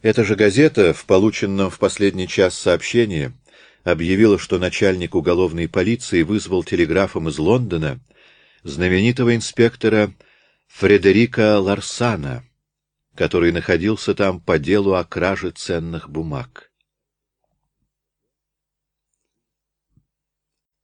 Эта же газета в полученном в последний час сообщении объявила, что начальник уголовной полиции вызвал телеграфом из Лондона знаменитого инспектора Фредерика Ларсана, который находился там по делу о краже ценных бумаг.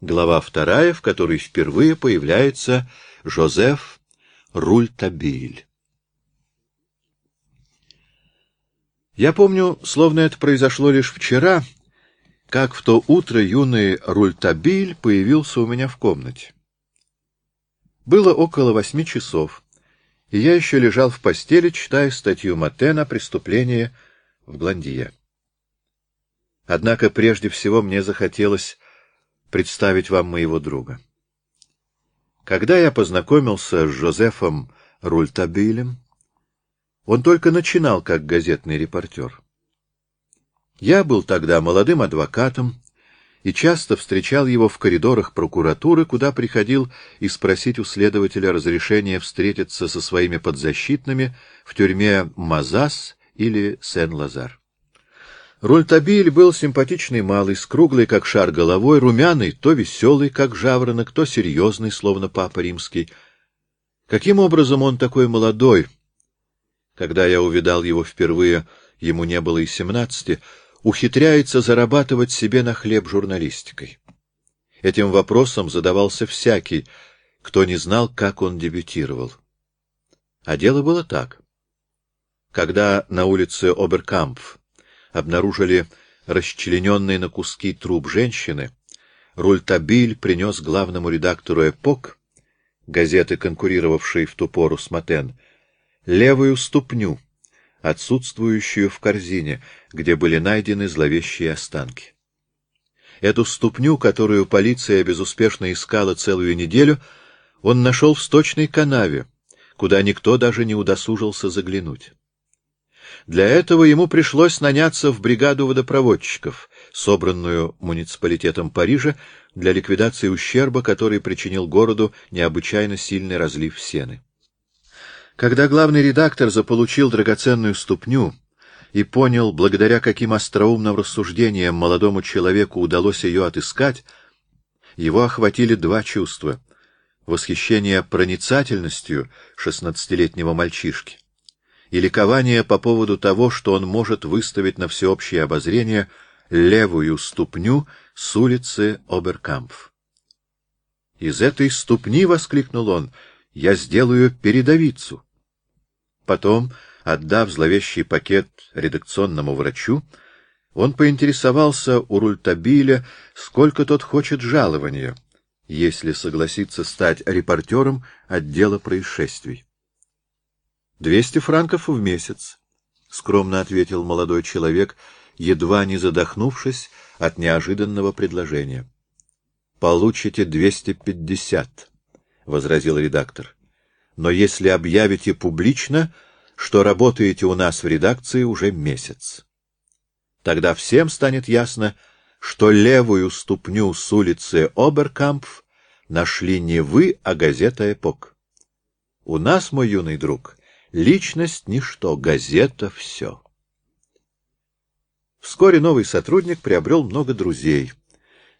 Глава вторая, в которой впервые появляется Жозеф Рультабиль. Я помню, словно это произошло лишь вчера, как в то утро юный Рультабиль появился у меня в комнате. Было около восьми часов, и я еще лежал в постели, читая статью Матена о преступлении в Гландье. Однако прежде всего мне захотелось представить вам моего друга. Когда я познакомился с Жозефом Рультабилем, он только начинал как газетный репортер. Я был тогда молодым адвокатом и часто встречал его в коридорах прокуратуры, куда приходил и спросить у следователя разрешения встретиться со своими подзащитными в тюрьме Мазас или Сен-Лазар. Рультабиль был симпатичный малый, с круглой, как шар головой, румяный, то веселый, как жаворонок, то серьезный, словно папа римский. Каким образом он такой молодой, когда я увидал его впервые, ему не было и семнадцати, ухитряется зарабатывать себе на хлеб журналистикой. Этим вопросом задавался всякий, кто не знал, как он дебютировал. А дело было так. Когда на улице Оберкампф обнаружили расчлененный на куски труп женщины, Рультабиль принес главному редактору «Эпок», газеты, конкурировавшей в ту пору с Матен, левую ступню, отсутствующую в корзине, где были найдены зловещие останки. Эту ступню, которую полиция безуспешно искала целую неделю, он нашел в сточной канаве, куда никто даже не удосужился заглянуть. Для этого ему пришлось наняться в бригаду водопроводчиков, собранную муниципалитетом Парижа для ликвидации ущерба, который причинил городу необычайно сильный разлив сены. Когда главный редактор заполучил драгоценную ступню и понял, благодаря каким остроумным рассуждениям молодому человеку удалось ее отыскать, его охватили два чувства — восхищение проницательностью шестнадцатилетнего мальчишки и ликование по поводу того, что он может выставить на всеобщее обозрение левую ступню с улицы Оберкампф. «Из этой ступни, — воскликнул он, — я сделаю передовицу». Потом, отдав зловещий пакет редакционному врачу, он поинтересовался у Рультабиля, сколько тот хочет жалования, если согласится стать репортером отдела происшествий. — Двести франков в месяц, — скромно ответил молодой человек, едва не задохнувшись от неожиданного предложения. — Получите двести пятьдесят, — возразил редактор но если объявите публично, что работаете у нас в редакции уже месяц. Тогда всем станет ясно, что левую ступню с улицы Оберкампф нашли не вы, а газета «Эпок». У нас, мой юный друг, личность — ничто, газета — все. Вскоре новый сотрудник приобрел много друзей,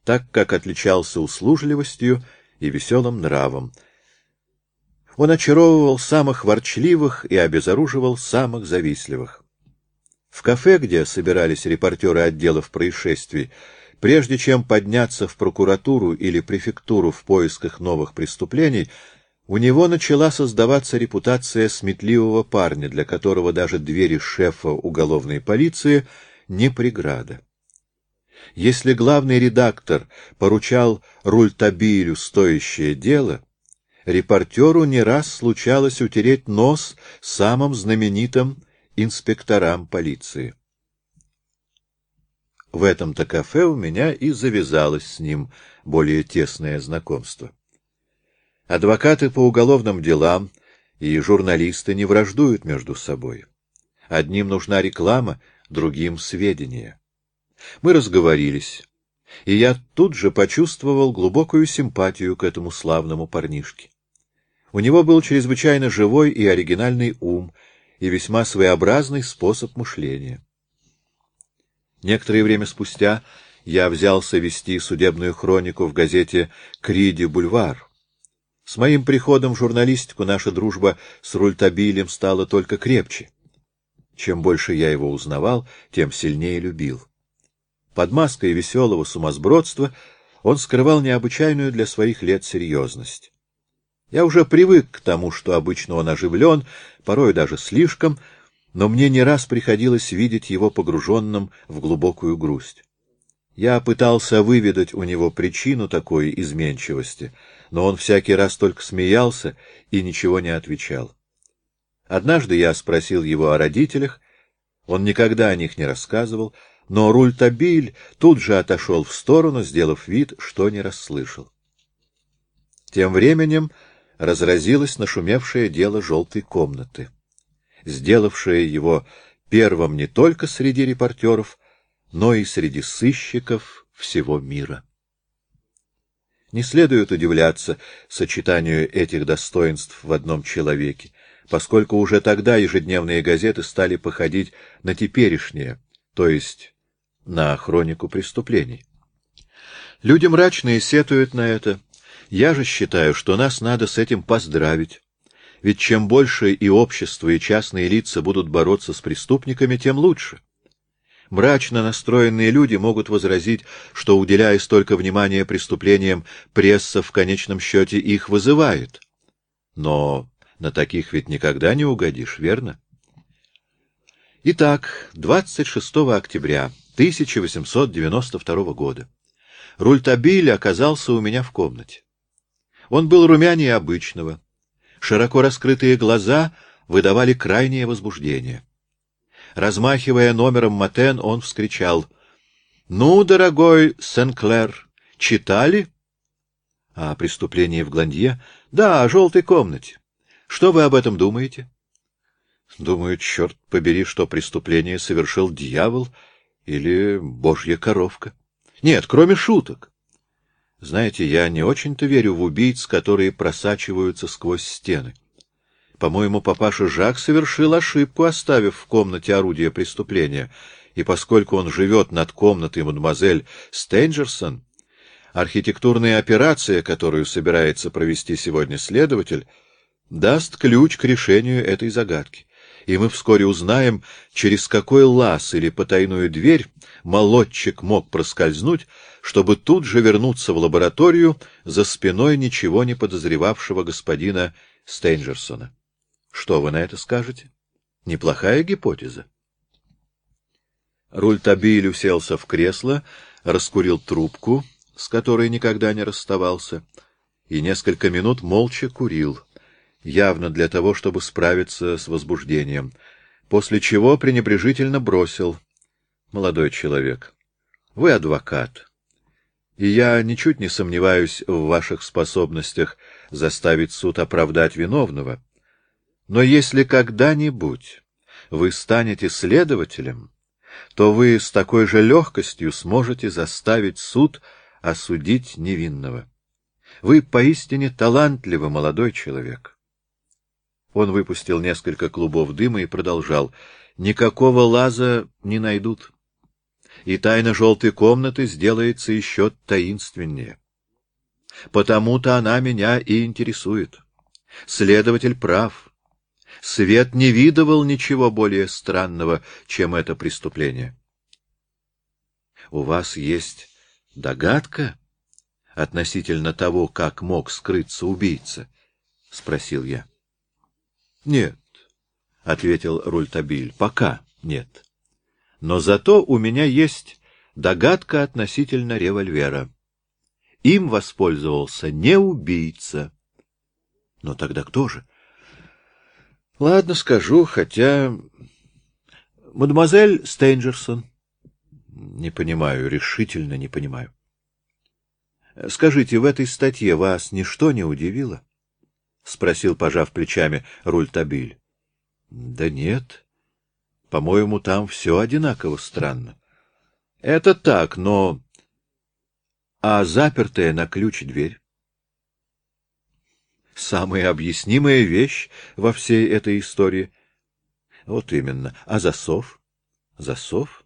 так как отличался услужливостью и веселым нравом — он очаровывал самых ворчливых и обезоруживал самых завистливых. В кафе, где собирались репортеры отделов происшествий, прежде чем подняться в прокуратуру или префектуру в поисках новых преступлений, у него начала создаваться репутация сметливого парня, для которого даже двери шефа уголовной полиции не преграда. Если главный редактор поручал Рультабилю стоящее дело, репортеру не раз случалось утереть нос самым знаменитым инспекторам полиции. В этом-то кафе у меня и завязалось с ним более тесное знакомство. Адвокаты по уголовным делам и журналисты не враждуют между собой. Одним нужна реклама, другим — сведения. Мы разговорились, и я тут же почувствовал глубокую симпатию к этому славному парнишке. У него был чрезвычайно живой и оригинальный ум, и весьма своеобразный способ мышления. Некоторое время спустя я взялся вести судебную хронику в газете «Криди Бульвар». С моим приходом в журналистику наша дружба с Рультабилем стала только крепче. Чем больше я его узнавал, тем сильнее любил. Под маской веселого сумасбродства он скрывал необычайную для своих лет серьезность. Я уже привык к тому, что обычно он оживлен, порой даже слишком, но мне не раз приходилось видеть его погруженным в глубокую грусть. Я пытался выведать у него причину такой изменчивости, но он всякий раз только смеялся и ничего не отвечал. Однажды я спросил его о родителях, он никогда о них не рассказывал, но Рультабиль тут же отошел в сторону, сделав вид, что не расслышал. Тем временем разразилось нашумевшее дело желтой комнаты, сделавшее его первым не только среди репортеров, но и среди сыщиков всего мира. Не следует удивляться сочетанию этих достоинств в одном человеке, поскольку уже тогда ежедневные газеты стали походить на теперешние, то есть на хронику преступлений. Люди мрачные сетуют на это. Я же считаю, что нас надо с этим поздравить. Ведь чем больше и общество, и частные лица будут бороться с преступниками, тем лучше. Мрачно настроенные люди могут возразить, что, уделяя столько внимания преступлениям, пресса в конечном счете их вызывает. Но на таких ведь никогда не угодишь, верно? Итак, 26 октября 1892 года Рультабиль оказался у меня в комнате. Он был румянее обычного. Широко раскрытые глаза выдавали крайнее возбуждение. Размахивая номером Матен, он вскричал. — Ну, дорогой Сен-Клер, читали? — О преступлении в Гландье? — Да, о желтой комнате. Что вы об этом думаете? — Думаю, черт побери, что преступление совершил дьявол — или божья коровка? Нет, кроме шуток. Знаете, я не очень-то верю в убийц, которые просачиваются сквозь стены. По-моему, папаша Жак совершил ошибку, оставив в комнате орудие преступления, и поскольку он живет над комнатой мадемуазель Стейнджерсон, архитектурная операция, которую собирается провести сегодня следователь, даст ключ к решению этой загадки и мы вскоре узнаем, через какой лаз или потайную дверь молодчик мог проскользнуть, чтобы тут же вернуться в лабораторию за спиной ничего не подозревавшего господина Стейнджерсона. Что вы на это скажете? Неплохая гипотеза. Рультабиль уселся в кресло, раскурил трубку, с которой никогда не расставался, и несколько минут молча курил — явно для того, чтобы справиться с возбуждением, после чего пренебрежительно бросил. — Молодой человек, вы адвокат, и я ничуть не сомневаюсь в ваших способностях заставить суд оправдать виновного. Но если когда-нибудь вы станете следователем, то вы с такой же легкостью сможете заставить суд осудить невинного. Вы поистине талантливый молодой человек. Он выпустил несколько клубов дыма и продолжал. Никакого лаза не найдут. И тайна желтой комнаты сделается еще таинственнее. Потому-то она меня и интересует. Следователь прав. Свет не видывал ничего более странного, чем это преступление. — У вас есть догадка относительно того, как мог скрыться убийца? — спросил я. — нет, — ответил Рультабиль, — пока нет. Но зато у меня есть догадка относительно револьвера. Им воспользовался не убийца. Но тогда кто же? Ладно, скажу, хотя... Мадемуазель Стейнджерсон. Не понимаю, решительно не понимаю. Скажите, в этой статье вас ничто не удивило? — спросил, пожав плечами, Рультабиль. — Да нет. По-моему, там все одинаково странно. — Это так, но... А запертая на ключ дверь? Самая объяснимая вещь во всей этой истории. Вот именно. А засов? Засов?